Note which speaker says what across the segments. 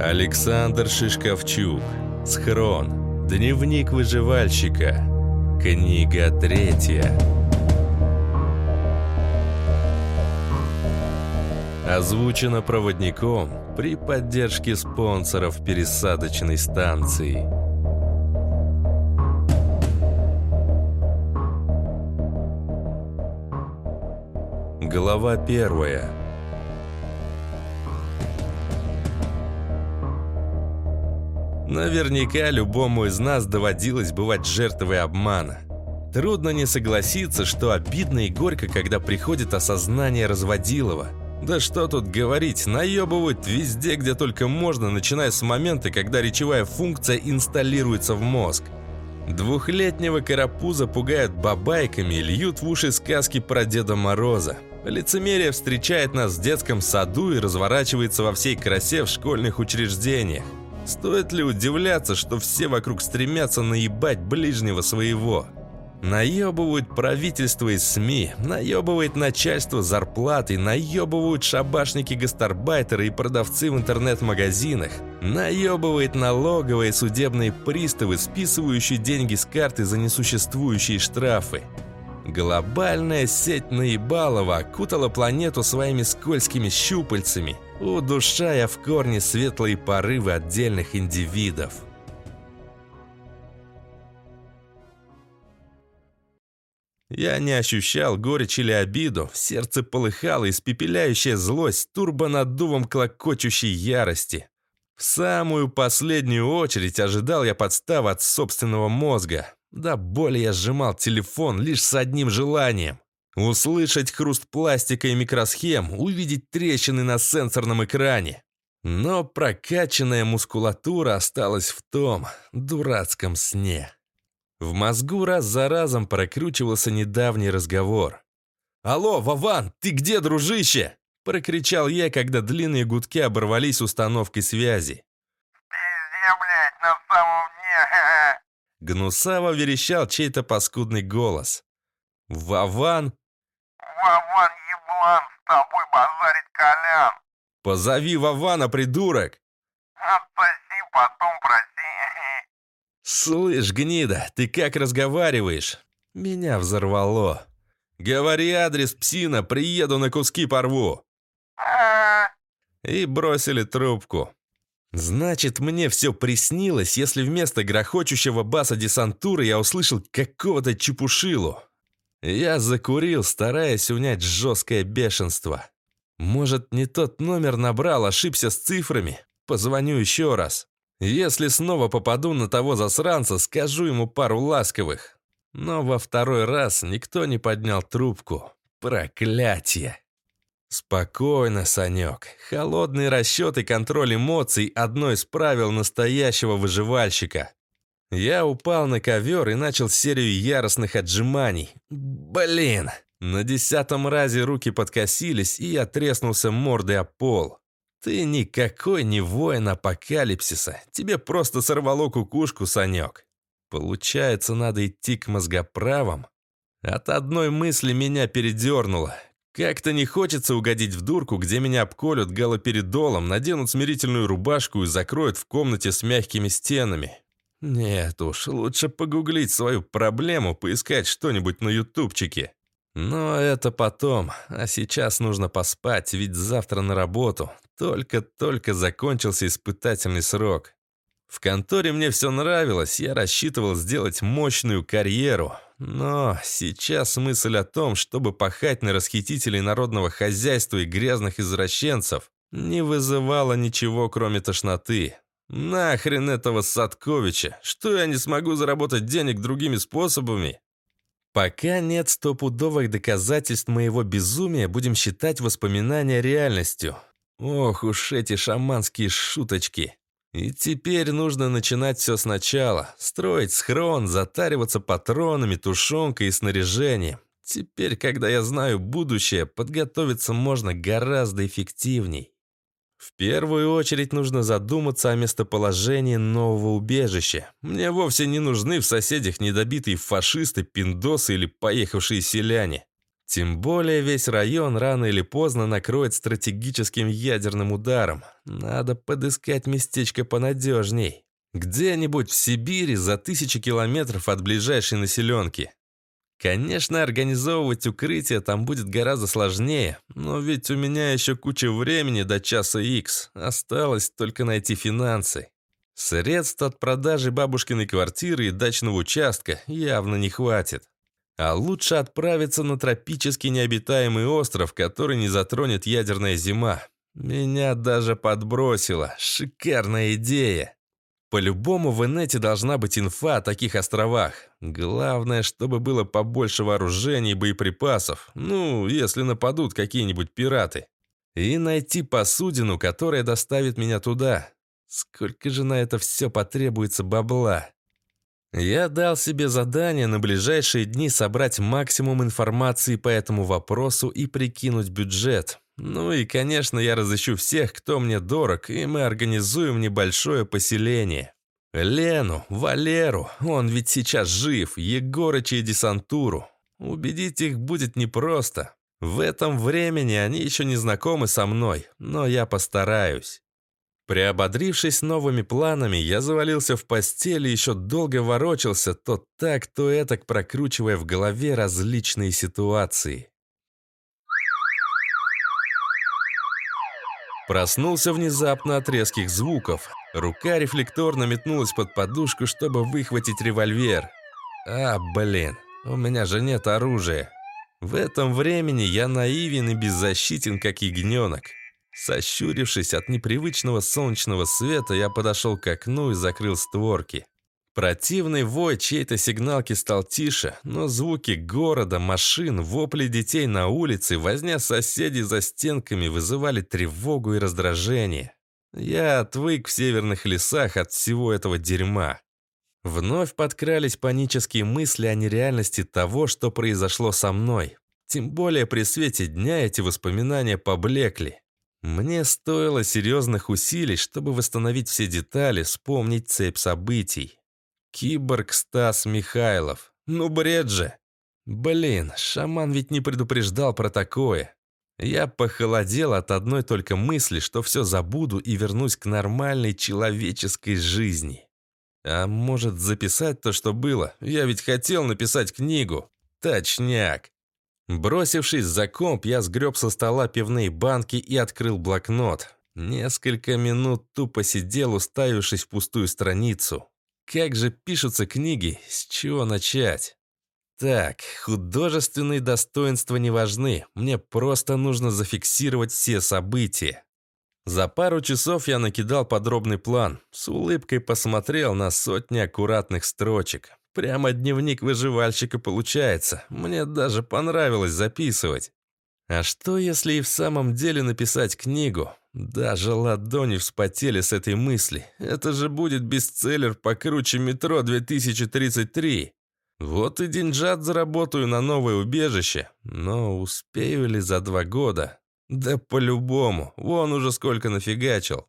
Speaker 1: Александр Шишковчук. Схрон. Дневник выживальщика. Книга третья. Озвучено проводником при поддержке спонсоров пересадочной станции. Глава первая. Наверняка любому из нас доводилось бывать жертвой обмана. Трудно не согласиться, что обидно и горько, когда приходит осознание разводилова. Да что тут говорить, наебывают везде, где только можно, начиная с момента, когда речевая функция инсталируется в мозг. Двухлетнего карапуза пугают бабайками и льют в уши сказки про Деда Мороза. Лицемерие встречает нас в детском саду и разворачивается во всей красе в школьных учреждениях. Стоит ли удивляться, что все вокруг стремятся наебать ближнего своего? Наебывают правительство и СМИ, наебывает начальство зарплаты, наебывают шабашники-гастарбайтеры и продавцы в интернет-магазинах, наебывает налоговые судебные приставы, списывающие деньги с карты за несуществующие штрафы. Глобальная сеть наебалова окутала планету своими скользкими щупальцами, удушая в корне светлые порывы отдельных индивидов. Я не ощущал горечь или обиду, в сердце полыхала испепеляющая злость турбонаддувом клокочущей ярости. В самую последнюю очередь ожидал я подставы от собственного мозга. Да более я сжимал телефон лишь с одним желанием. Услышать хруст пластика и микросхем, увидеть трещины на сенсорном экране. Но прокачанная мускулатура осталась в том дурацком сне. В мозгу раз за разом прокручивался недавний разговор. «Алло, Вован, ты где, дружище?» Прокричал я, когда длинные гудки оборвались установкой связи.
Speaker 2: «Пизде, блядь, на самом
Speaker 1: Гнусаво верещал чей-то паскудный голос. «Вован?»
Speaker 2: Вован еблан, с тобой базарить Колян.
Speaker 1: «Позови Вована, придурок!»
Speaker 2: Отсоси, потом проси.
Speaker 1: «Слышь, гнида, ты как разговариваешь?» Меня взорвало. «Говори адрес, псина, приеду на куски порву!» И бросили трубку. Значит, мне все приснилось, если вместо грохочущего баса десантуры я услышал какого-то чепушилу. Я закурил, стараясь унять жесткое бешенство. Может, не тот номер набрал, ошибся с цифрами? Позвоню еще раз. Если снова попаду на того засранца, скажу ему пару ласковых. Но во второй раз никто не поднял трубку. Проклятие! Спокойно, Санек. Холодный расчет и контроль эмоций – одно из правил настоящего выживальщика. Я упал на ковер и начал серию яростных отжиманий. Блин! На десятом разе руки подкосились, и я треснулся мордой о пол. Ты никакой не воин апокалипсиса. Тебе просто сорвало кукушку, Санек. Получается, надо идти к мозгоправам? От одной мысли меня передернуло. Как-то не хочется угодить в дурку, где меня обколют галоперидолом, наденут смирительную рубашку и закроют в комнате с мягкими стенами. Нет уж, лучше погуглить свою проблему, поискать что-нибудь на ютубчике. Но это потом, а сейчас нужно поспать, ведь завтра на работу. Только-только закончился испытательный срок. В конторе мне все нравилось, я рассчитывал сделать мощную карьеру. Но сейчас мысль о том, чтобы пахать на расхитителей народного хозяйства и грязных извращенцев, не вызывала ничего, кроме тошноты. Нахрен этого Садковича? Что я не смогу заработать денег другими способами? Пока нет стопудовых доказательств моего безумия, будем считать воспоминания реальностью. Ох уж эти шаманские шуточки. И теперь нужно начинать все сначала. Строить схрон, затариваться патронами, тушенкой и снаряжением. Теперь, когда я знаю будущее, подготовиться можно гораздо эффективней. В первую очередь нужно задуматься о местоположении нового убежища. Мне вовсе не нужны в соседях недобитые фашисты, пиндосы или поехавшие селяне. Тем более весь район рано или поздно накроет стратегическим ядерным ударом. Надо подыскать местечко понадежней. Где-нибудь в Сибири за тысячи километров от ближайшей населенки. Конечно, организовывать укрытие там будет гораздо сложнее, но ведь у меня еще куча времени до часа X. Осталось только найти финансы. Средств от продажи бабушкиной квартиры и дачного участка явно не хватит. А лучше отправиться на тропический необитаемый остров, который не затронет ядерная зима. Меня даже подбросило. Шикарная идея. По-любому в инете должна быть инфа о таких островах. Главное, чтобы было побольше вооружений и боеприпасов. Ну, если нападут какие-нибудь пираты. И найти посудину, которая доставит меня туда. Сколько же на это все потребуется бабла? Я дал себе задание на ближайшие дни собрать максимум информации по этому вопросу и прикинуть бюджет. Ну и, конечно, я разыщу всех, кто мне дорог, и мы организуем небольшое поселение. Лену, Валеру, он ведь сейчас жив, Егорыча и десантуру. Убедить их будет непросто. В этом времени они еще не знакомы со мной, но я постараюсь. Приободрившись новыми планами, я завалился в постель и еще долго ворочался, то так, то этак, прокручивая в голове различные ситуации. Проснулся внезапно от резких звуков. Рука рефлекторно метнулась под подушку, чтобы выхватить револьвер. А, блин, у меня же нет оружия. В этом времени я наивен и беззащитен, как ягненок. Сощурившись от непривычного солнечного света, я подошел к окну и закрыл створки. Противный вой чьей-то сигналки стал тише, но звуки города, машин, вопли детей на улице, возня соседей за стенками вызывали тревогу и раздражение. Я отвык в северных лесах от всего этого дерьма. Вновь подкрались панические мысли о нереальности того, что произошло со мной. Тем более при свете дня эти воспоминания поблекли. Мне стоило серьезных усилий, чтобы восстановить все детали, вспомнить цепь событий. Киборг Стас Михайлов. Ну, бред же. Блин, шаман ведь не предупреждал про такое. Я похолодел от одной только мысли, что все забуду и вернусь к нормальной человеческой жизни. А может записать то, что было? Я ведь хотел написать книгу. Точняк. Бросившись за комп, я сгреб со стола пивные банки и открыл блокнот. Несколько минут тупо сидел, уставившись в пустую страницу. Как же пишутся книги, с чего начать? Так, художественные достоинства не важны, мне просто нужно зафиксировать все события. За пару часов я накидал подробный план, с улыбкой посмотрел на сотни аккуратных строчек. Прямо дневник выживальщика получается, мне даже понравилось записывать. А что, если и в самом деле написать книгу? Даже ладони вспотели с этой мысли. Это же будет бестселлер покруче «Метро 2033». Вот и деньжат заработаю на новое убежище. Но успею ли за два года? Да по-любому. Вон уже сколько нафигачил.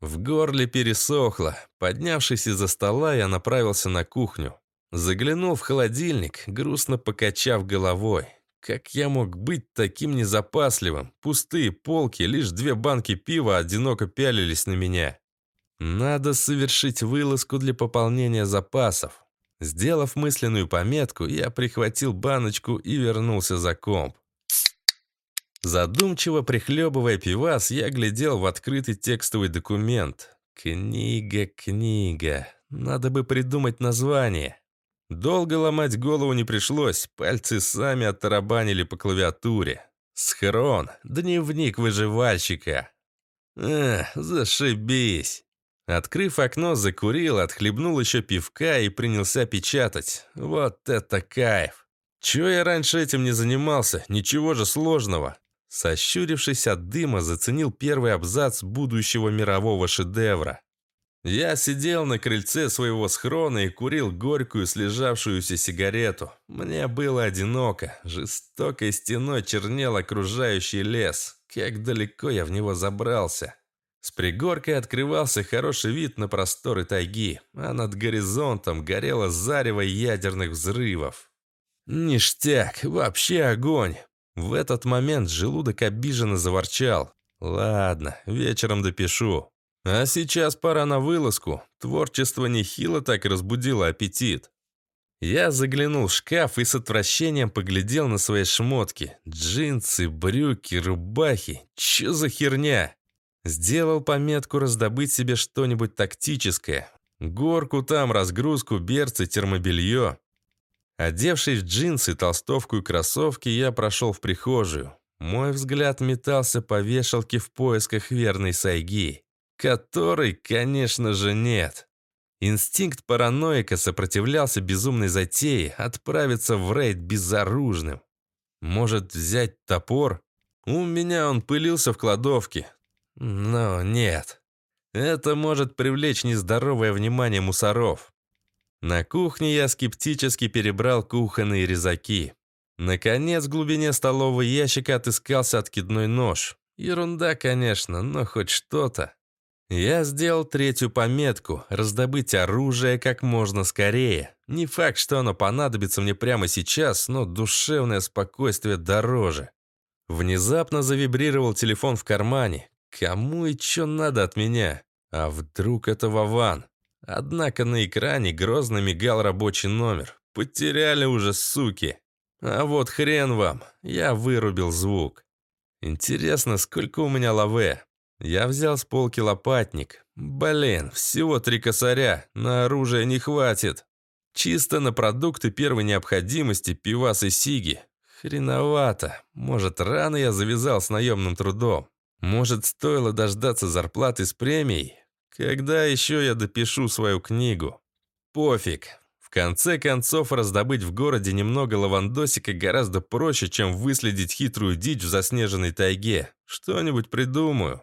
Speaker 1: В горле пересохло. Поднявшись из-за стола, я направился на кухню. Заглянул в холодильник, грустно покачав головой. Как я мог быть таким незапасливым? Пустые полки, лишь две банки пива одиноко пялились на меня. Надо совершить вылазку для пополнения запасов. Сделав мысленную пометку, я прихватил баночку и вернулся за комп. Задумчиво прихлебывая пивас, я глядел в открытый текстовый документ. Книга, книга. Надо бы придумать название. Долго ломать голову не пришлось, пальцы сами оттарабанили по клавиатуре. Схрон, дневник выживальщика. Эх, зашибись. Открыв окно, закурил, отхлебнул еще пивка и принялся печатать. Вот это кайф. Чего я раньше этим не занимался? Ничего же сложного. Сощурившись от дыма, заценил первый абзац будущего мирового шедевра. Я сидел на крыльце своего схрона и курил горькую слежавшуюся сигарету. Мне было одиноко. Жестокой стеной чернел окружающий лес. Как далеко я в него забрался. С пригоркой открывался хороший вид на просторы тайги, а над горизонтом горело зарево ядерных взрывов. Ништяк, вообще огонь. В этот момент желудок обиженно заворчал. Ладно, вечером допишу. А сейчас пора на вылазку. Творчество нехило так разбудило аппетит. Я заглянул в шкаф и с отвращением поглядел на свои шмотки. Джинсы, брюки, рубахи. Чё за херня? Сделал пометку раздобыть себе что-нибудь тактическое. Горку там, разгрузку, берцы, термобелье. Одевшись в джинсы, толстовку и кроссовки, я прошел в прихожую. Мой взгляд метался по вешалке в поисках верной сайги, которой, конечно же, нет. Инстинкт параноика сопротивлялся безумной затее отправиться в рейд безоружным. Может, взять топор? У меня он пылился в кладовке. Но нет. Это может привлечь нездоровое внимание мусоров. На кухне я скептически перебрал кухонные резаки. Наконец, в глубине столового ящика отыскался откидной нож. Ерунда, конечно, но хоть что-то. Я сделал третью пометку – раздобыть оружие как можно скорее. Не факт, что оно понадобится мне прямо сейчас, но душевное спокойствие дороже. Внезапно завибрировал телефон в кармане. Кому и что надо от меня? А вдруг это Вован? Однако на экране грозно мигал рабочий номер. Потеряли уже, суки. А вот хрен вам, я вырубил звук. Интересно, сколько у меня лаве? Я взял с полки лопатник. Блин, всего три косаря, на оружие не хватит. Чисто на продукты первой необходимости, пивас и сиги. Хреновато. Может, рано я завязал с наемным трудом. Может, стоило дождаться зарплаты с премией? Когда еще я допишу свою книгу? Пофиг. В конце концов, раздобыть в городе немного лавандосика гораздо проще, чем выследить хитрую дичь в заснеженной тайге. Что-нибудь придумаю.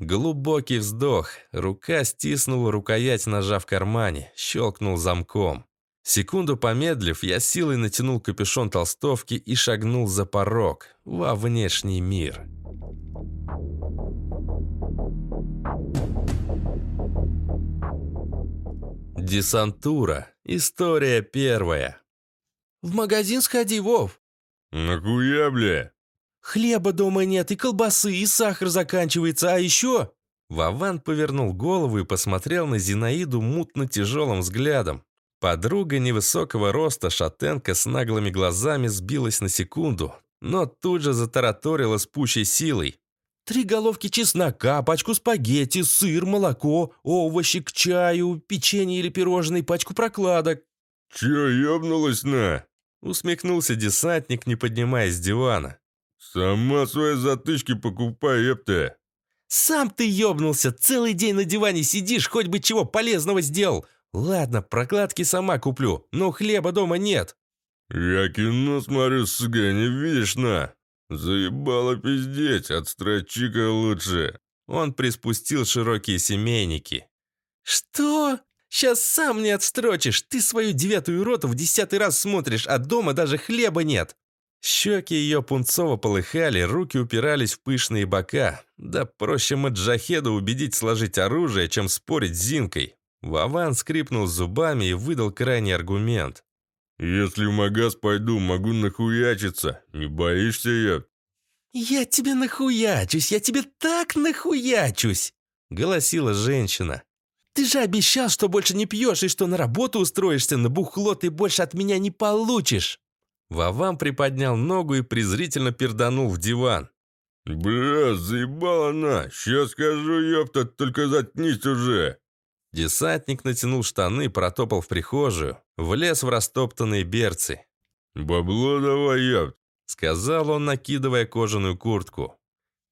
Speaker 1: Глубокий вздох. Рука стиснула рукоять ножа в кармане, щелкнул замком. Секунду помедлив, я силой натянул капюшон толстовки и шагнул за порог, во внешний мир. Десантура. История первая.
Speaker 3: «В магазин сходи, Вов!»
Speaker 1: «Нахуя, бля?»
Speaker 3: «Хлеба дома нет, и колбасы, и сахар заканчивается, а еще...»
Speaker 1: Вован повернул голову и посмотрел на Зинаиду мутно-тяжелым взглядом. Подруга невысокого роста, шатенка с наглыми глазами сбилась на секунду, но тут же затараторила с пущей силой.
Speaker 3: Три головки чеснока, пачку спагетти, сыр, молоко, овощи к чаю, печенье или пирожные, пачку прокладок».
Speaker 1: «Чё, ёбнулась на?» Усмехнулся десантник, не поднимаясь с дивана. «Сама свои затычки покупай, ёпта!»
Speaker 3: «Сам ты ёбнулся! Целый день на диване сидишь, хоть бы чего полезного сделал! Ладно, прокладки сама куплю, но хлеба дома нет!»
Speaker 1: «Я кино смотрю, сука, не видишь, на!» «Заебало пиздеть, отстрочи-ка лучше!» Он приспустил широкие семейники.
Speaker 3: «Что? Сейчас сам не отстрочишь! Ты свою девятую роту в десятый раз смотришь, а дома даже хлеба нет!»
Speaker 1: Щеки ее пунцово полыхали, руки упирались в пышные бока. Да проще маджахеда убедить сложить оружие, чем спорить с Зинкой. Вован скрипнул зубами и выдал крайний аргумент. «Если в магаз пойду, могу нахуячиться. Не боишься, я?»
Speaker 3: «Я тебе нахуячусь, я тебе так нахуячусь!» — голосила женщина. «Ты же обещал, что больше не пьешь и что на работу устроишься, на бухло ты больше от меня не получишь!»
Speaker 1: Вован приподнял ногу и презрительно перданул в диван. «Бля, заебала она! Сейчас скажу, ёпта, только заткнись уже!» Десантник натянул штаны, протопал в прихожую, влез в растоптанные берцы. «Бабло давай, ёпт!» — сказал он, накидывая кожаную куртку.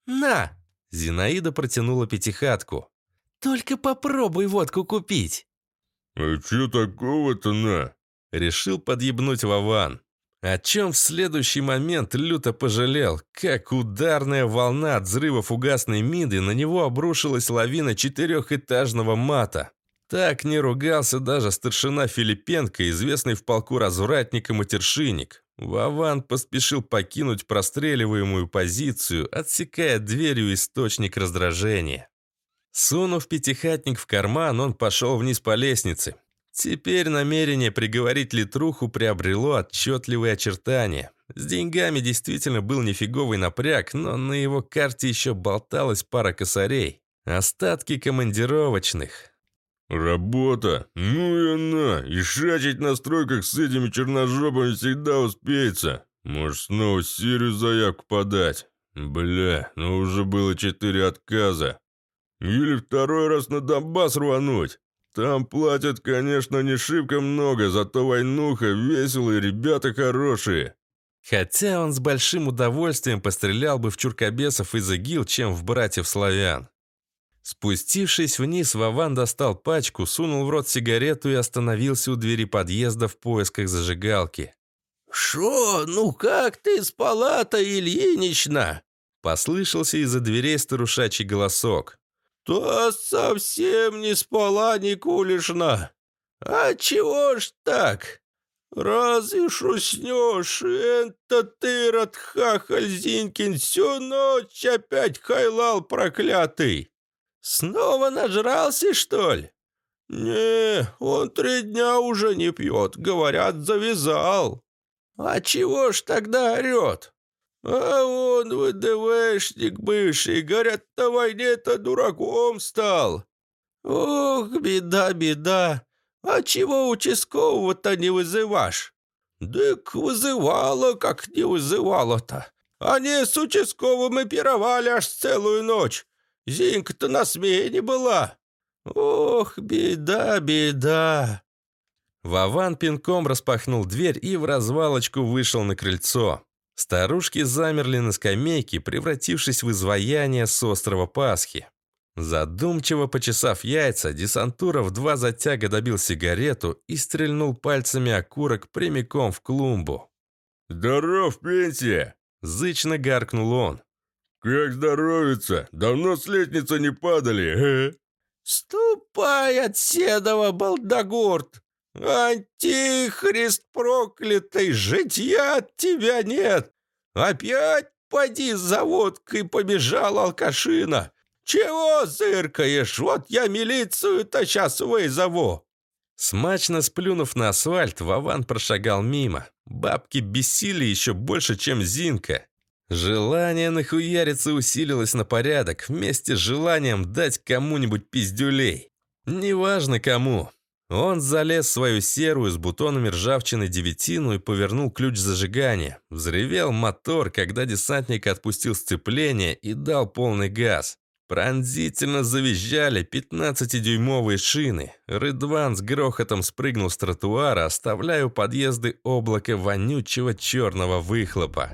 Speaker 3: «На!»
Speaker 1: — Зинаида протянула пятихатку.
Speaker 3: «Только попробуй водку купить!»
Speaker 1: «А чё такого-то на?» — решил подъебнуть Вован. О чем в следующий момент люто пожалел, как ударная волна от взрыва фугасной миды на него обрушилась лавина четырехэтажного мата. Так не ругался даже старшина Филипенко, известный в полку развратник и матершинник. Вован поспешил покинуть простреливаемую позицию, отсекая дверью источник раздражения. Сунув пятихатник в карман, он пошел вниз по лестнице. Теперь намерение приговорить Литруху приобрело отчетливые очертания. С деньгами действительно был нифиговый напряг, но на его карте еще болталась пара косарей. Остатки командировочных.
Speaker 4: «Работа? Ну и она! И шачить на стройках с этими черножопами всегда успеется. Может, снова серию заявку подать? Бля, ну уже было четыре отказа. Или второй раз на Донбасс рвануть. Там платят, конечно, не шибко много, зато войнуха, весело и ребята хорошие.
Speaker 1: Хотя он с большим удовольствием пострелял бы в чуркобесов из ИГИЛ, чем в братьев-славян. Спустившись вниз, Вован достал пачку, сунул в рот сигарету и остановился у двери подъезда в поисках зажигалки.
Speaker 3: «Шо, ну как ты спала-то, Ильинична?»
Speaker 1: Послышался из-за дверей старушачий голосок.
Speaker 3: «Да совсем не спала, Никулишна. А чего ж так? Разве ж уснешь? Это ты, Радхахаль Зинькин, всю ночь опять хайлал проклятый. Снова нажрался, что ли? Не, он три дня уже не пьет, говорят, завязал. А чего ж тогда орет? А он ВДВшник бывший, говорят, на войне-то дураком стал. Ох, беда, беда. А чего участкового-то не вызываешь? Дык вызывала, как не вызывала-то. Они с участковым и пировали аж целую ночь. Зинка-то на смене была. Ох, беда, беда.
Speaker 1: Вован пинком распахнул дверь и в развалочку вышел на крыльцо. Старушки замерли на скамейке, превратившись в изваяние с острова Пасхи. Задумчиво почесав яйца, десантура в два затяга добил сигарету и стрельнул пальцами окурок прямиком в клумбу.
Speaker 4: «Здоров, пенсия!»
Speaker 1: – зычно гаркнул он.
Speaker 4: «Как здоровится? Давно с лестницы не падали, э?»
Speaker 3: «Ступай от седова, балдагурт! Антихрист проклятый, житья от тебя нет! Опять поди за водкой побежал алкашина! «Чего зыркаешь? Вот я милицию-то сейчас вызову!»
Speaker 1: Смачно сплюнув на асфальт, Вован прошагал мимо. Бабки бесили еще больше, чем Зинка. Желание нахуяриться усилилось на порядок, вместе с желанием дать кому-нибудь пиздюлей. Неважно кому. Он залез в свою серую с бутонами ржавчины девятину и повернул ключ зажигания. Взревел мотор, когда десантник отпустил сцепление и дал полный газ. Пронзительно завизжали 15-дюймовые шины. Рыдван с грохотом спрыгнул с тротуара, оставляя у подъезды облако вонючего черного выхлопа.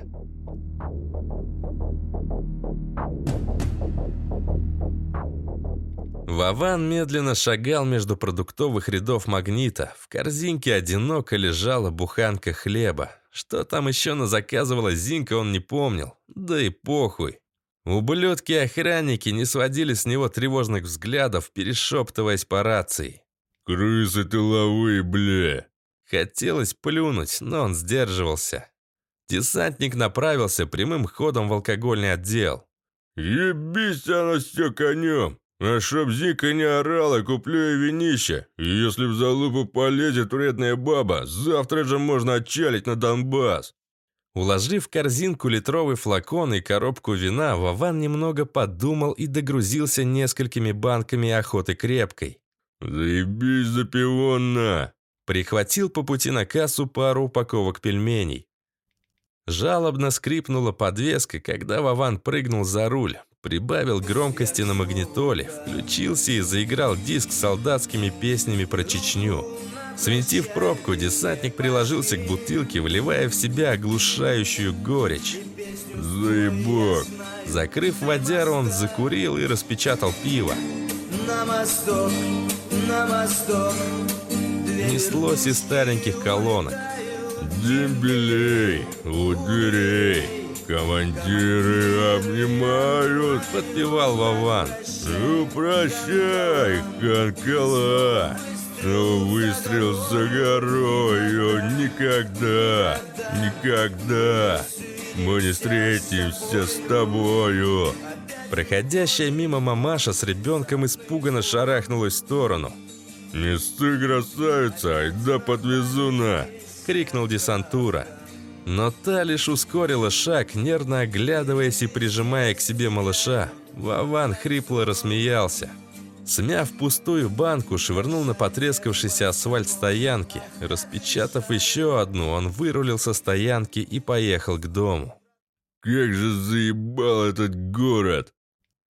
Speaker 1: Вован медленно шагал между продуктовых рядов магнита. В корзинке одиноко лежала буханка хлеба. Что там еще назаказывала Зинка, он не помнил. Да и похуй. Ублюдки-охранники не сводили с него тревожных взглядов, перешептываясь по рации.
Speaker 4: «Крысы тыловые, бля!»
Speaker 1: Хотелось плюнуть, но он сдерживался. Десантник направился прямым ходом в алкогольный отдел.
Speaker 4: «Ебись она все конем! А чтоб Зика не орала, куплю и винище. И если в залупу полезет вредная баба, завтра же можно отчалить на Донбасс!»
Speaker 1: Уложив в корзинку литровый флакон и коробку вина, Вован немного подумал и догрузился несколькими банками охоты крепкой.
Speaker 4: «Заебись за пивона!»
Speaker 1: Прихватил по пути на кассу пару упаковок пельменей. Жалобно скрипнула подвеска, когда Вован прыгнул за руль, прибавил громкости на магнитоле, включился и заиграл диск с солдатскими песнями про Чечню. Свинтив пробку, десантник приложился к бутылке, вливая в себя оглушающую горечь.
Speaker 4: «Заебок!»
Speaker 1: Закрыв водяру, он закурил и распечатал пиво.
Speaker 5: На восток, на восток
Speaker 1: Неслось из стареньких колонок.
Speaker 4: «Дембелей у дверей, командиры обнимают!»
Speaker 1: Подпевал Вован.
Speaker 4: «Ну, прощай, Канкала!» Но выстрел за горою никогда, никогда мы не встретимся с тобою.
Speaker 1: Проходящая мимо мамаша с ребенком испуганно шарахнулась в сторону.
Speaker 4: «Не сты, красавица, айда подвезу на!»
Speaker 1: — крикнул десантура.
Speaker 3: Но та лишь ускорила шаг, нервно оглядываясь и прижимая к себе малыша. Вован хрипло рассмеялся. Смяв пустую банку, швырнул на потрескавшийся асфальт стоянки. Распечатав еще одну, он вырулил со стоянки и поехал к дому.
Speaker 4: «Как же заебал этот город!»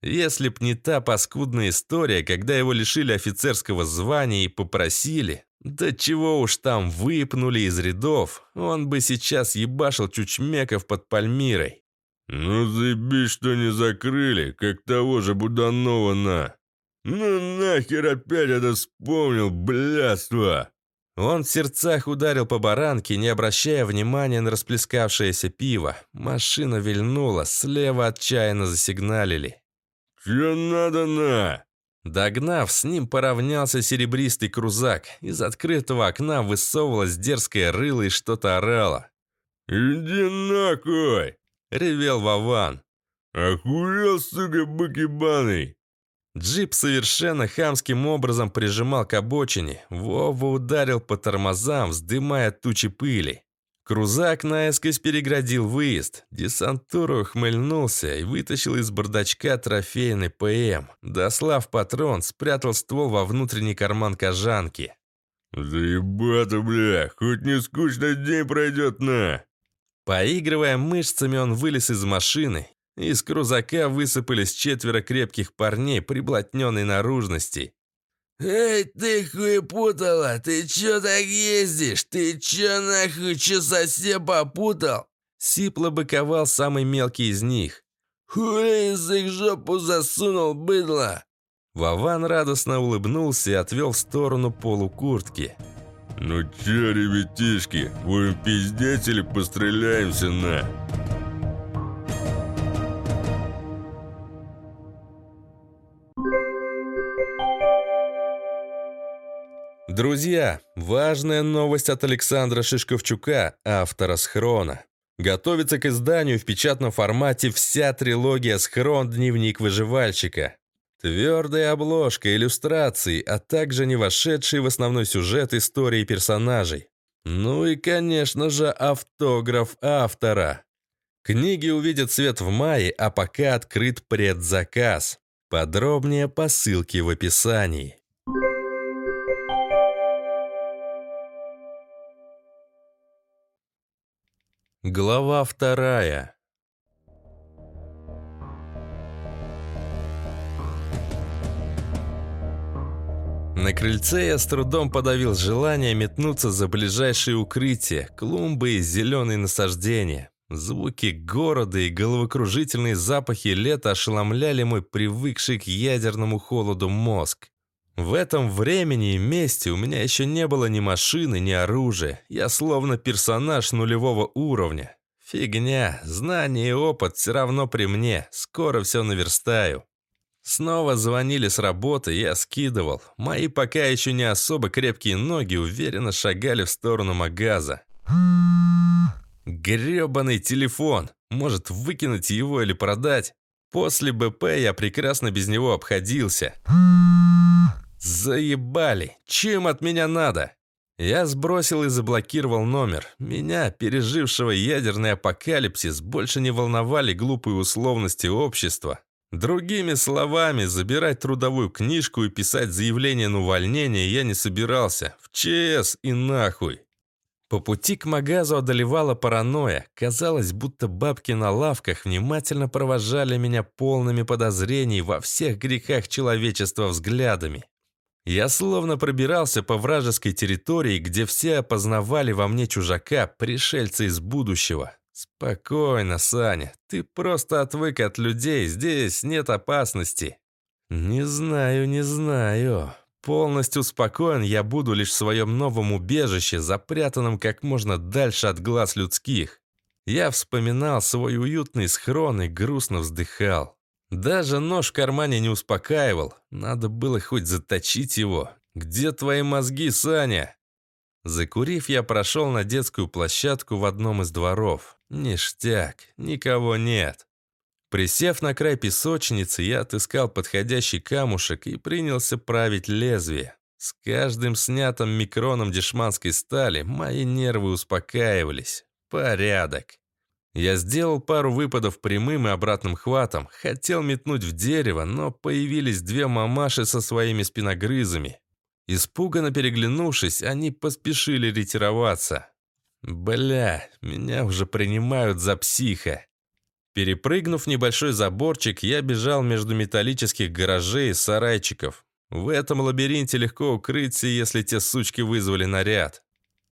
Speaker 3: Если б не та паскудная история, когда его лишили офицерского звания и попросили, да чего уж там выпнули из рядов, он бы сейчас ебашил чучмеков под Пальмирой.
Speaker 4: «Ну заебись, что не закрыли, как того же Буданова на!» «Ну нахер опять это вспомнил, блядство!»
Speaker 3: Он в сердцах ударил по баранке, не обращая внимания на расплескавшееся пиво. Машина вильнула, слева отчаянно засигналили.
Speaker 4: «Чё надо на?»
Speaker 3: Догнав, с ним поравнялся серебристый крузак. Из открытого окна высовывалась дерзкое рыло и что-то орало.
Speaker 4: «Иди нахуй!»
Speaker 3: — ревел Вован.
Speaker 4: «Охуел, сука, бакибаный!»
Speaker 3: Джип совершенно хамским образом прижимал к обочине. Вова ударил по тормозам, вздымая тучи пыли. Крузак наискось переградил выезд. Десантура ухмыльнулся и вытащил из бардачка трофейный ПМ. Дослав патрон, спрятал ствол во внутренний карман кожанки.
Speaker 4: «Заебато, бля, хоть не скучный день пройдет на!»
Speaker 3: Поигрывая мышцами, он вылез из машины из крузака высыпались четверо крепких парней приблотненной наружности.
Speaker 5: «Эй, ты хуепутала, ты чё так ездишь? Ты чё нахуй, чё совсем попутал?»
Speaker 3: Сипло быковал самый мелкий из них.
Speaker 5: «Хули язык жопу засунул, быдло!»
Speaker 3: Вован радостно улыбнулся и отвел в сторону полукуртки.
Speaker 4: «Ну чё, ребятишки, будем пиздеть или постреляемся на?»
Speaker 3: Друзья, важная новость от Александра Шишковчука, автора «Схрона». Готовится к изданию в печатном формате вся трилогия «Схрон. Дневник выживальщика». Твердая обложка, иллюстрации, а также не вошедшие в основной сюжет истории персонажей. Ну и, конечно же, автограф автора. Книги увидят свет в мае, а пока открыт предзаказ. Подробнее по ссылке в описании. Глава вторая. На крыльце я с трудом подавил желание метнуться за ближайшее укрытие, клумбы и зеленые насаждения. Звуки города и головокружительные запахи лета ошеломляли мой привыкший к ядерному холоду мозг. В этом времени и месте у меня еще не было ни машины, ни оружия. Я словно персонаж нулевого уровня. Фигня, знания и опыт все равно при мне. Скоро все наверстаю. Снова звонили с работы, я скидывал. Мои пока еще не особо крепкие ноги уверенно шагали в сторону магаза. Гребаный телефон. Может, выкинуть его или продать? После БП я прекрасно без него обходился. Заебали! Чем от меня надо? Я сбросил и заблокировал номер. Меня, пережившего ядерный апокалипсис, больше не волновали глупые условности общества. Другими словами, забирать трудовую книжку и писать заявление на увольнение я не собирался. В ЧС и нахуй. По пути к магазу одолевала паранойя. Казалось, будто бабки на лавках внимательно провожали меня полными подозрений во всех грехах человечества взглядами. Я словно пробирался по вражеской территории, где все опознавали во мне чужака, пришельца из будущего. Спокойно, Саня, ты просто отвык от людей, здесь нет опасности. Не знаю, не знаю. Полностью спокоен я буду лишь в своем новом убежище, запрятанном как можно дальше от глаз людских. Я вспоминал свой уютный схрон и грустно вздыхал. Даже нож в кармане не успокаивал. Надо было хоть заточить его. Где твои мозги, Саня? Закурив, я прошел на детскую площадку в одном из дворов. Ништяк, никого нет. Присев на край песочницы, я отыскал подходящий камушек и принялся править лезвие. С каждым снятым микроном дешманской стали мои нервы успокаивались.
Speaker 1: Порядок. Я сделал пару выпадов прямым и обратным хватом, хотел метнуть в дерево, но появились две мамаши со своими спиногрызами. Испуганно переглянувшись, они поспешили ретироваться. Бля, меня уже принимают за психа. Перепрыгнув небольшой заборчик, я бежал между металлических гаражей и сарайчиков. В этом лабиринте легко укрыться, если те сучки вызвали наряд.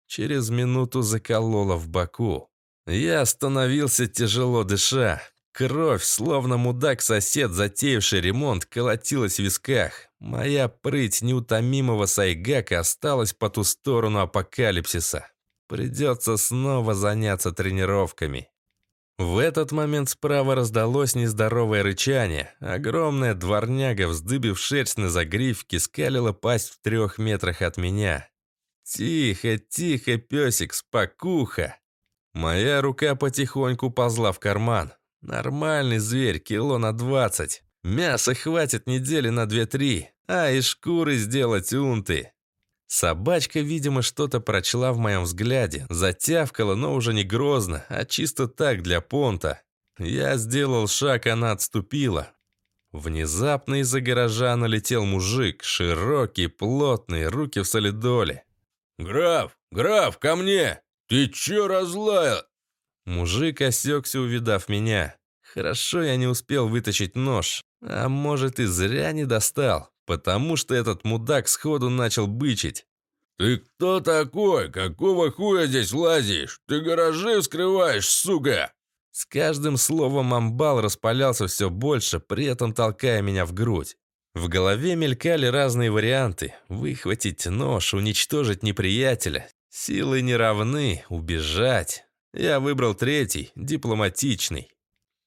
Speaker 1: Через минуту закололо в боку. Я остановился, тяжело дыша. Кровь, словно мудак-сосед, затеявший ремонт, колотилась в висках. Моя прыть неутомимого сайгака осталась по ту сторону апокалипсиса. Придется снова заняться тренировками. В этот момент справа раздалось нездоровое рычание. Огромная дворняга, вздыбив шерсть на загривке, скалила пасть в трех метрах от меня. «Тихо, тихо, песик, спокуха!» Моя рука потихоньку ползла в карман. Нормальный зверь, кило на двадцать. Мяса хватит недели на две-три, а из шкуры сделать унты. Собачка, видимо, что-то прочла в моем взгляде, затявкала, но уже не грозно, а чисто так, для понта. Я сделал шаг, она отступила. Внезапно из-за гаража налетел мужик, широкий, плотный, руки в солидоле.
Speaker 4: «Граф, граф, ко мне!» «Ты чё разлаял?»
Speaker 1: Мужик осекся, увидав меня. Хорошо я не успел вытащить нож. А может и зря не достал, потому что этот мудак сходу начал бычить.
Speaker 4: «Ты кто такой? Какого хуя здесь лазишь? Ты гаражи вскрываешь, сука!»
Speaker 1: С каждым словом амбал распалялся все больше, при этом толкая меня в грудь. В голове мелькали разные варианты. Выхватить нож, уничтожить неприятеля, Силы не равны, убежать. Я выбрал третий, дипломатичный.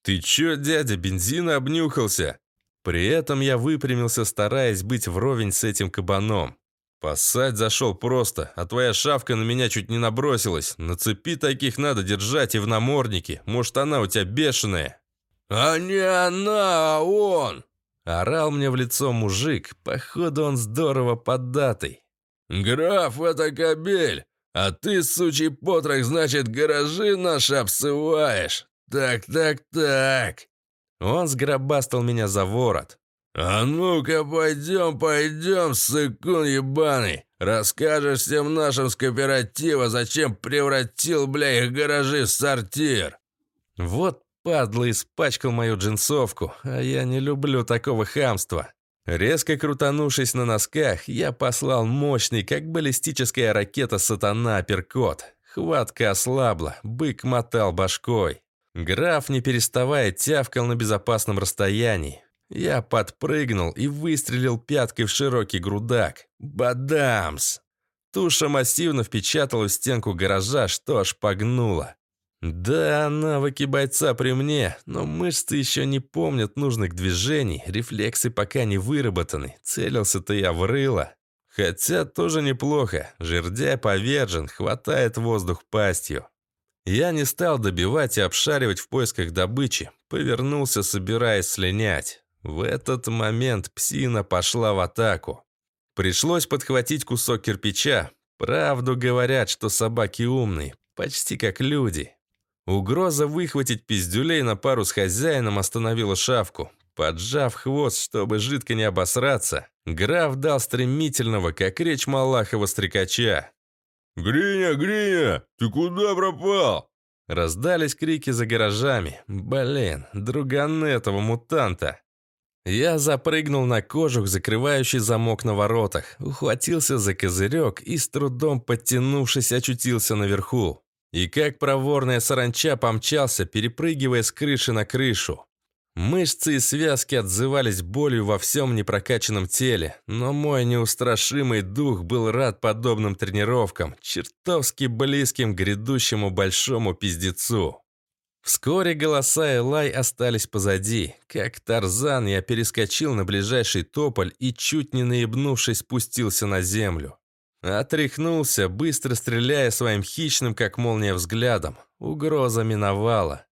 Speaker 1: «Ты чё, дядя, бензина обнюхался?» При этом я выпрямился, стараясь быть вровень с этим кабаном. Поссать зашел просто, а твоя шавка на меня чуть не набросилась. На цепи таких надо держать и в наморднике. Может, она у тебя бешеная?»
Speaker 4: «А не она, а он!»
Speaker 1: Орал мне в лицо мужик. Походу, он здорово поддатый.
Speaker 4: «Граф, это кобель! А ты, сучий потрох, значит, гаражи наши обсываешь. Так, так, так.
Speaker 1: Он сгробастал меня за ворот.
Speaker 4: «А ну-ка, пойдем, пойдем, сыкун ебаный! Расскажешь всем нашим с кооператива, зачем превратил, бля, их гаражи в сортир!»
Speaker 1: Вот падла испачкал мою джинсовку, а я не люблю такого хамства. Резко крутанувшись на носках, я послал мощный, как баллистическая ракета сатана апперкот. Хватка ослабла, бык мотал башкой. Граф, не переставая, тявкал на безопасном расстоянии. Я подпрыгнул и выстрелил пяткой в широкий грудак. Бадамс! Туша массивно впечатала в стенку гаража, что аж погнула. Да, навыки бойца при мне, но мышцы еще не помнят нужных движений, рефлексы пока не выработаны, целился-то я в рыло. Хотя тоже неплохо, жердяй повержен, хватает воздух пастью. Я не стал добивать и обшаривать в поисках добычи, повернулся, собираясь слинять. В этот момент псина пошла в атаку. Пришлось подхватить кусок кирпича. Правду говорят, что собаки умные, почти как люди. Угроза выхватить пиздюлей на пару с хозяином остановила шавку. Поджав хвост, чтобы жидко не обосраться, граф дал стремительного, как речь Малахова стрекача.
Speaker 4: «Гриня, Гриня, ты куда пропал?»
Speaker 1: Раздались крики за гаражами. Блин, друган этого мутанта. Я запрыгнул на кожух, закрывающий замок на воротах, ухватился за козырек и с трудом подтянувшись очутился наверху. И как проворная саранча помчался, перепрыгивая с крыши на крышу. Мышцы и связки отзывались болью во всем непрокачанном теле, но мой неустрашимый дух был рад подобным тренировкам, чертовски близким к грядущему большому пиздецу. Вскоре голоса и лай остались позади. Как Тарзан я перескочил на ближайший тополь и, чуть не наебнувшись, спустился на землю. Отряхнулся, быстро стреляя своим хищным, как молния, взглядом. Угроза миновала.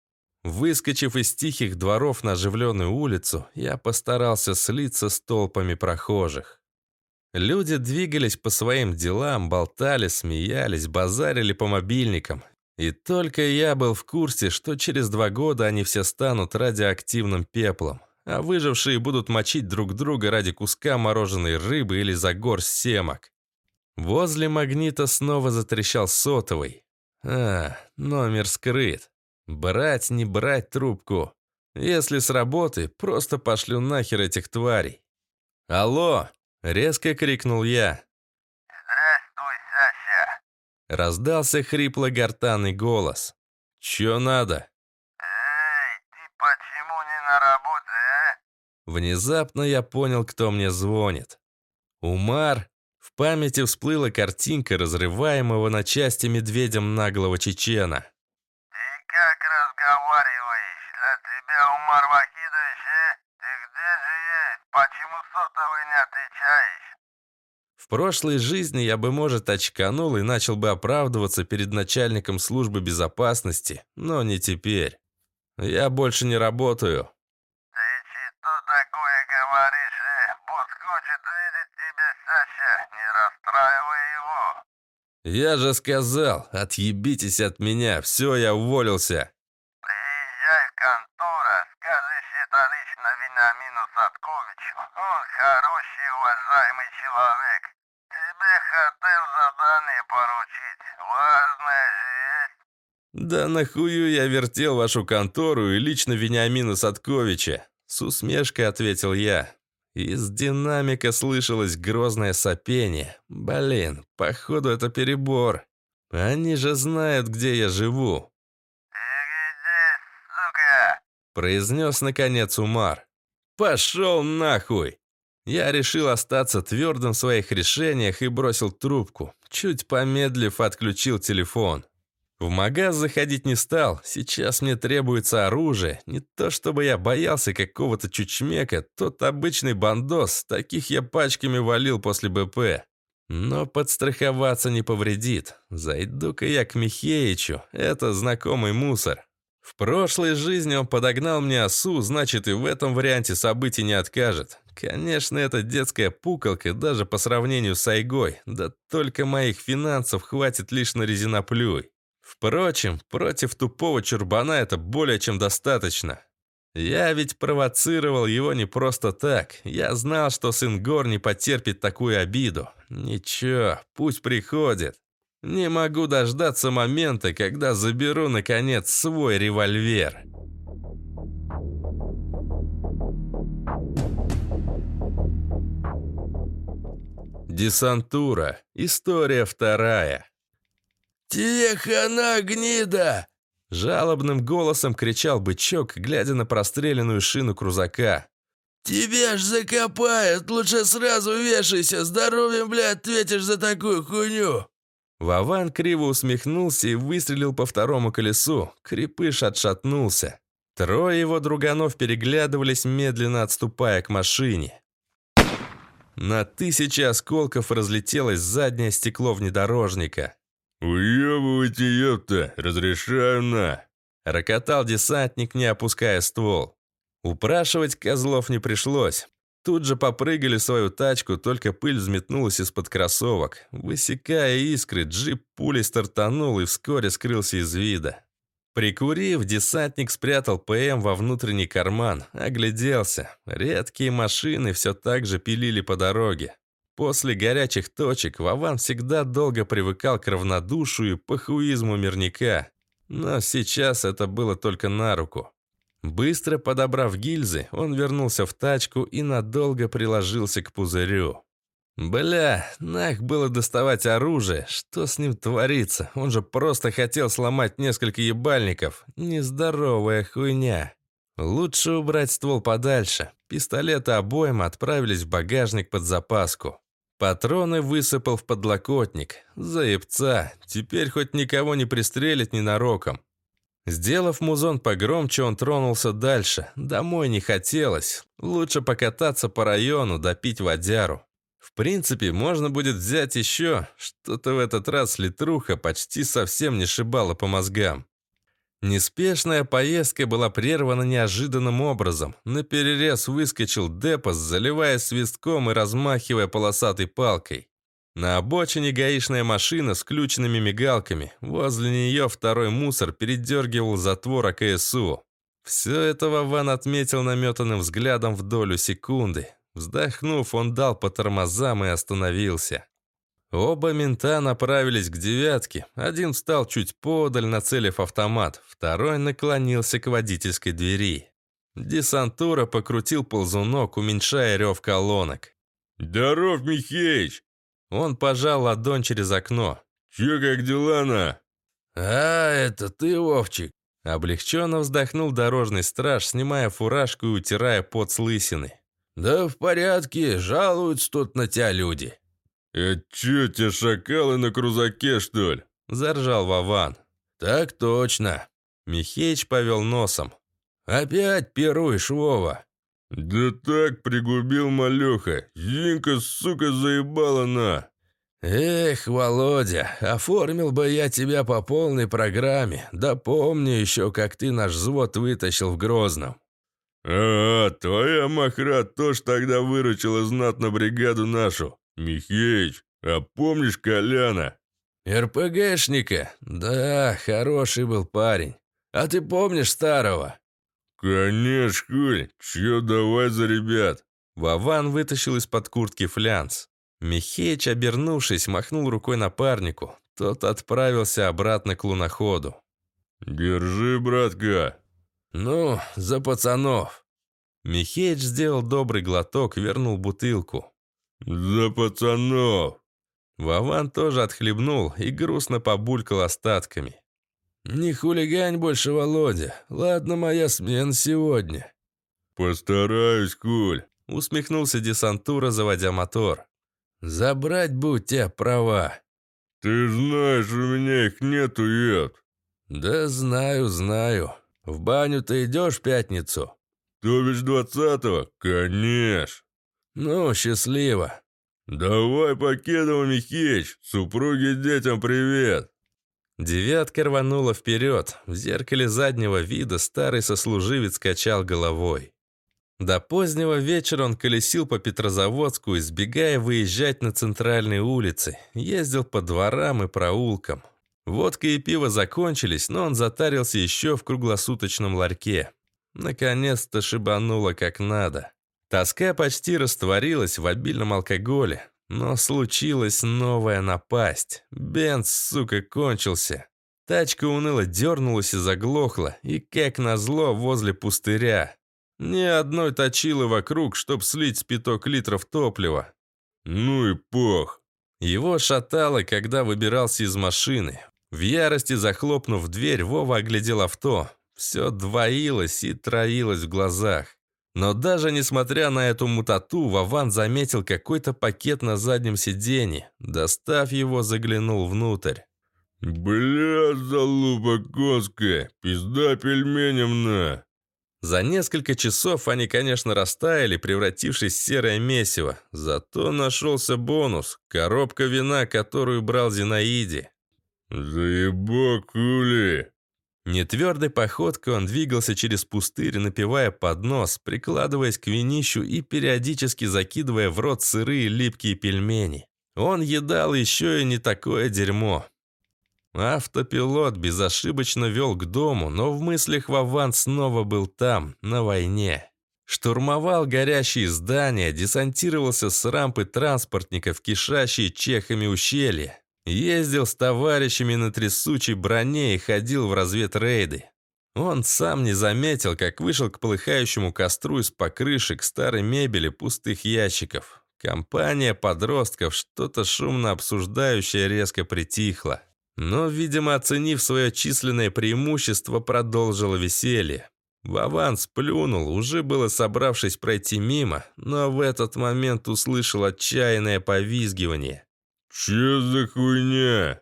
Speaker 1: Выскочив из тихих дворов на оживленную улицу, я постарался слиться с толпами прохожих. Люди двигались по своим делам, болтали, смеялись, базарили по мобильникам.
Speaker 3: И только я был в курсе, что через два года они все станут радиоактивным пеплом, а выжившие будут мочить друг друга ради куска мороженой рыбы или за горсть семок. Возле магнита снова затрещал сотовый. А, номер скрыт. Брать, не брать трубку. Если с работы, просто пошлю нахер этих тварей. «Алло!» — резко крикнул я.
Speaker 2: Здравствуй, Саша.
Speaker 3: Раздался хрипло-гортанный голос. «Чё надо?»
Speaker 2: Эй, ты почему не на работе, а?
Speaker 3: Внезапно я понял, кто мне звонит. Умар. В памяти всплыла картинка разрываемого на части медведем наглого чечена.
Speaker 2: Ты как разговариваешь? Для тебя Умар Вахидович, э? Ты где же есть? Почему сотовый не отвечаешь?
Speaker 3: В прошлой жизни я бы, может, очканул и начал бы оправдываться перед начальником службы безопасности, но не теперь. Я больше не работаю.
Speaker 2: Ты что такое говоришь, э? Босс хочет видеть тебя, Саша. Не расстраивай его.
Speaker 3: Я же сказал, отъебитесь от меня, все, я уволился.
Speaker 2: Приезжай в контору, скажешь это лично Вениамину Садковичу. Он хороший, уважаемый человек. Тебе хотел задание поручить. Важное есть.
Speaker 3: Да нахую я вертел вашу контору и лично Вениамина Садковича? С усмешкой ответил я. Из динамика слышалось грозное сопение. Блин, походу это перебор. Они же знают, где я живу.
Speaker 2: Сука?
Speaker 3: Произнес наконец Умар. Пошел нахуй! Я решил остаться твердым в своих решениях и бросил трубку. Чуть помедлив, отключил телефон. В магаз заходить не стал, сейчас мне требуется оружие. Не то чтобы я боялся какого-то чучмека, тот обычный бандос, таких я пачками валил после БП. Но подстраховаться не повредит. Зайду-ка я к Михеичу, это знакомый мусор. В прошлой жизни он подогнал мне осу, значит и в этом варианте событий не откажет. Конечно, это детская пукалка даже по сравнению с Айгой, да только моих финансов хватит лишь на резиноплюй. Впрочем, против тупого чурбана это более чем достаточно. Я ведь провоцировал его не просто так. Я знал, что сын Гор не потерпит такую обиду. Ничего, пусть приходит. Не могу дождаться момента, когда заберу, наконец, свой револьвер. Десантура. История вторая.
Speaker 5: «Тебе хана, гнида!»
Speaker 3: Жалобным голосом кричал бычок, глядя на простреленную шину крузака.
Speaker 5: «Тебя ж закопают! Лучше сразу вешайся! Здоровьем, бля, ответишь за такую хуйню!»
Speaker 3: Вован криво усмехнулся и выстрелил по второму колесу. Крепыш отшатнулся. Трое его друганов переглядывались, медленно отступая к машине. На тысячи осколков разлетелось заднее стекло внедорожника.
Speaker 4: «Уебывайте, ёпта! Разрешаю на!»
Speaker 3: Рокотал десантник, не опуская ствол. Упрашивать козлов не пришлось. Тут же попрыгали в свою тачку, только пыль взметнулась из-под кроссовок. Высекая искры, джип пулей стартанул и вскоре скрылся из вида. Прикурив, десантник спрятал ПМ во внутренний карман, огляделся. Редкие машины все так же пилили по дороге. После горячих точек Вован всегда долго привыкал к равнодушию и похуизму мирника. Но сейчас это было только на руку. Быстро подобрав гильзы, он вернулся в тачку и надолго приложился к пузырю. Бля, нах было доставать оружие. Что с ним творится? Он же просто хотел сломать несколько ебальников. Нездоровая хуйня. Лучше убрать ствол подальше. Пистолеты обоим отправились в багажник под запаску. Патроны высыпал в подлокотник. Заебца. Теперь хоть никого не пристрелит ненароком. Сделав музон погромче, он тронулся дальше. Домой не хотелось. Лучше покататься по району, допить водяру. В принципе, можно будет взять еще. Что-то в этот раз литруха почти совсем не шибала по мозгам. Неспешная поездка была прервана неожиданным образом. На перерез выскочил Депос, заливая свистком и размахивая полосатой палкой.
Speaker 1: На обочине гаишная машина с включенными мигалками. Возле нее второй мусор передергивал затвор АКСУ. Все это Вован отметил наметанным взглядом в долю секунды. Вздохнув, он дал по тормозам и остановился. Оба мента направились к девятке. Один встал чуть подаль, нацелив автомат. Второй наклонился к водительской двери. Десантура покрутил ползунок, уменьшая рев колонок.
Speaker 4: «Здоров, Михеич!»
Speaker 1: Он пожал ладонь через окно.
Speaker 4: «Че, как дела-на?»
Speaker 5: «А, это ты, Вовчик?»
Speaker 1: Облегченно вздохнул дорожный страж, снимая фуражку и утирая пот с лысины.
Speaker 5: «Да в порядке, жалуются тут на тебя люди».
Speaker 4: «Это че, те шакалы на крузаке, что ли?»
Speaker 1: Заржал Вован.
Speaker 5: «Так точно».
Speaker 1: Михеич повел носом.
Speaker 5: «Опять пируешь, Вова?»
Speaker 4: «Да так, пригубил малеха. Зинка, сука, заебала на!»
Speaker 5: «Эх, Володя, оформил бы я тебя по полной программе. Да помню еще, как ты наш взвод вытащил в Грозном».
Speaker 4: «А, твоя махра тоже тогда выручила знатно бригаду нашу. Михеич, а помнишь Коляна?»
Speaker 5: «РПГшника? Да, хороший был парень. А ты помнишь старого?»
Speaker 4: «Конечно, хуй. Чё, давай за ребят».
Speaker 1: Вован вытащил из-под куртки флянц. Михеич, обернувшись, махнул рукой напарнику. Тот отправился обратно к луноходу.
Speaker 4: «Держи, братка».
Speaker 5: «Ну, за пацанов».
Speaker 1: Михеич сделал добрый глоток, вернул бутылку.
Speaker 4: «За пацанов».
Speaker 1: Вован тоже отхлебнул и грустно побулькал остатками.
Speaker 5: «Не хулигань больше, Володя. Ладно, моя смена сегодня».
Speaker 4: «Постараюсь, Куль», —
Speaker 1: усмехнулся десантура, заводя мотор.
Speaker 5: «Забрать бы у тебя права».
Speaker 4: «Ты знаешь, у меня их нету, ед».
Speaker 5: «Да знаю, знаю. В баню ты идешь в пятницу?»
Speaker 4: «То бишь двадцатого? Конечно».
Speaker 5: «Ну, счастливо».
Speaker 4: «Давай, Покедова, Михеич, супруге и детям привет!»
Speaker 1: Девятка рванула вперед. В зеркале заднего вида старый сослуживец качал головой. До позднего вечера он колесил по Петрозаводску, избегая выезжать на центральные улицы. Ездил по дворам и проулкам. Водка и пиво закончились, но он затарился еще в круглосуточном ларьке. Наконец-то шибануло как надо. Тоска почти растворилась в обильном алкоголе. Но случилась новая напасть. Бенз, сука, кончился. Тачка уныло дернулась и заглохла, и, как назло, возле пустыря. Ни одной точилы вокруг, чтоб слить пяток литров топлива.
Speaker 4: Ну и пох.
Speaker 1: Его шатало, когда выбирался из машины. В ярости захлопнув дверь, Вова оглядел авто. Все двоилось и троилось в глазах. Но даже несмотря на эту мутату, Вован заметил какой-то пакет на заднем сиденье. Достав его, заглянул внутрь.
Speaker 4: «Бля, залупа конская, пизда пельменем на!»
Speaker 1: За несколько часов они, конечно, растаяли, превратившись в серое месиво. Зато нашелся бонус – коробка вина, которую брал Зинаиде.
Speaker 4: «Заебок, кули!»
Speaker 1: Нетвердой походкой он двигался через пустырь, напивая под нос, прикладываясь к винищу и периодически закидывая в рот сырые липкие пельмени. Он едал еще и не такое дерьмо. Автопилот безошибочно вел к дому, но в мыслях Вован снова был там, на войне. Штурмовал горящие здания, десантировался с рампы транспортников, кишащие чехами ущелья. Ездил с товарищами на трясучей броне и ходил в разведрейды. Он сам не заметил, как вышел к полыхающему костру из покрышек старой мебели пустых ящиков. Компания подростков, что-то шумно обсуждающее, резко притихла. Но, видимо, оценив свое численное преимущество, продолжила веселье. Вован сплюнул, уже было собравшись пройти мимо, но в этот момент услышал отчаянное повизгивание.
Speaker 4: «Че за хуйня?»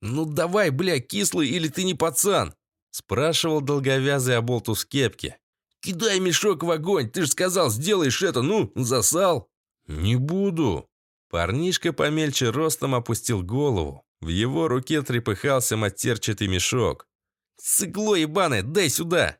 Speaker 5: «Ну давай, бля, кислый, или ты не пацан?»
Speaker 1: Спрашивал долговязый оболтус кепки.
Speaker 5: «Кидай мешок в огонь, ты же сказал, сделаешь это, ну, засал!»
Speaker 1: «Не буду!» Парнишка помельче ростом опустил голову. В его руке трепыхался матерчатый мешок.
Speaker 5: «Сыгло ебаное, дай сюда!»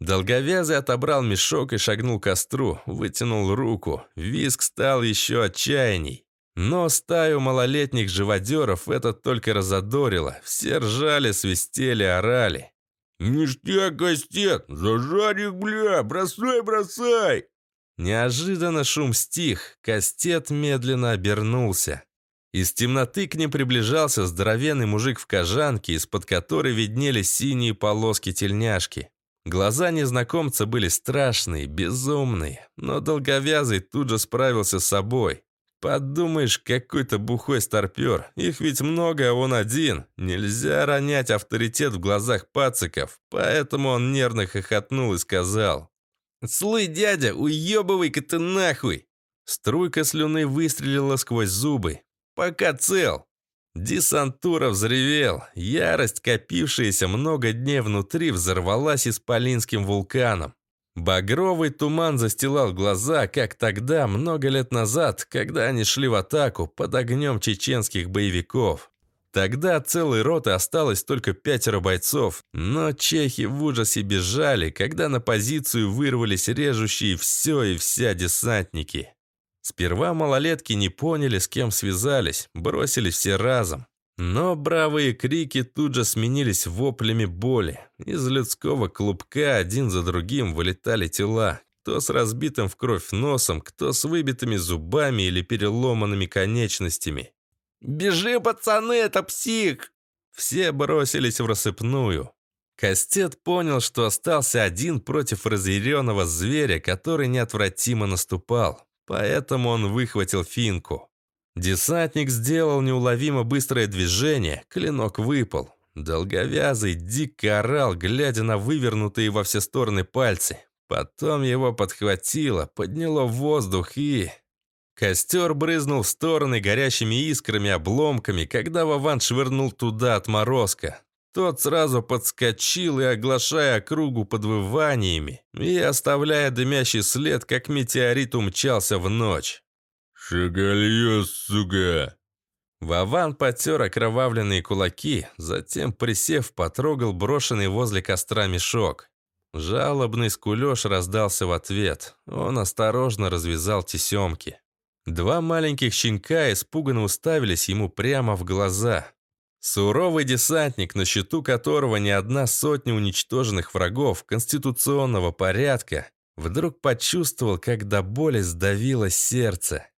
Speaker 1: Долговязый отобрал мешок и шагнул к костру, вытянул руку. Виск стал еще отчаянней.
Speaker 3: Но стаю малолетних живодеров это только разодорило. Все ржали, свистели, орали.
Speaker 4: «Ништяк, Костет! Зажарь их, бля! Бросай, бросай!»
Speaker 3: Неожиданно шум стих, Костет медленно обернулся. Из темноты к ним приближался здоровенный мужик в кожанке, из-под которой виднелись синие полоски тельняшки. Глаза незнакомца были страшные, безумные, но долговязый тут же справился с собой. Подумаешь, какой-то бухой старпер. Их ведь много, а он один. Нельзя ронять авторитет в глазах пациков. Поэтому он нервно хохотнул и сказал. «Слый, дядя, уебывай-ка ты нахуй!» Струйка слюны выстрелила сквозь зубы. «Пока цел!» Десантура взревел. Ярость, копившаяся много дней внутри, взорвалась исполинским вулканом. Багровый туман застилал глаза, как тогда, много лет назад, когда они шли в атаку под огнем чеченских боевиков. Тогда целой роты осталось только пятеро бойцов, но чехи в ужасе бежали, когда на позицию вырвались режущие все и вся десантники. Сперва малолетки не поняли, с кем связались, бросились все разом. Но бравые крики тут же сменились воплями боли. Из людского клубка один за другим вылетали тела. Кто с разбитым в кровь носом, кто с выбитыми зубами или переломанными конечностями. «Бежи, пацаны, это псих!» Все бросились в рассыпную. Кастет понял, что остался один против разъяренного зверя, который неотвратимо наступал. Поэтому он выхватил финку. Десантник сделал неуловимо быстрое движение, клинок выпал. Долговязый дико орал, глядя на вывернутые во все стороны пальцы. Потом его подхватило, подняло в воздух и... Костер брызнул в стороны горящими искрами, обломками, когда Вован швырнул туда отморозка. Тот сразу подскочил и, оглашая округу подвываниями, и, оставляя дымящий след, как метеорит умчался в ночь.
Speaker 4: «Шагальё, сука!»
Speaker 3: Вован потер окровавленные кулаки, затем, присев, потрогал брошенный возле костра мешок. Жалобный скулёж раздался в ответ. Он осторожно развязал тесемки. Два маленьких щенка испуганно уставились ему прямо в глаза. Суровый десантник, на счету которого не одна сотня уничтоженных врагов конституционного порядка, вдруг почувствовал, как до боли сдавилось сердце.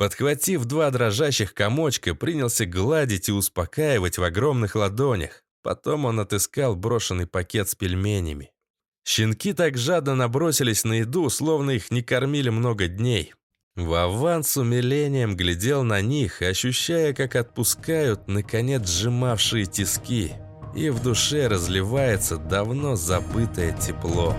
Speaker 3: Подхватив два дрожащих комочка, принялся гладить и успокаивать в огромных ладонях. Потом он отыскал брошенный пакет с пельменями. Щенки так жадно набросились на еду, словно их не кормили много дней. Вован с умилением глядел на них, ощущая, как отпускают, наконец, сжимавшие тиски, и в душе разливается давно забытое тепло.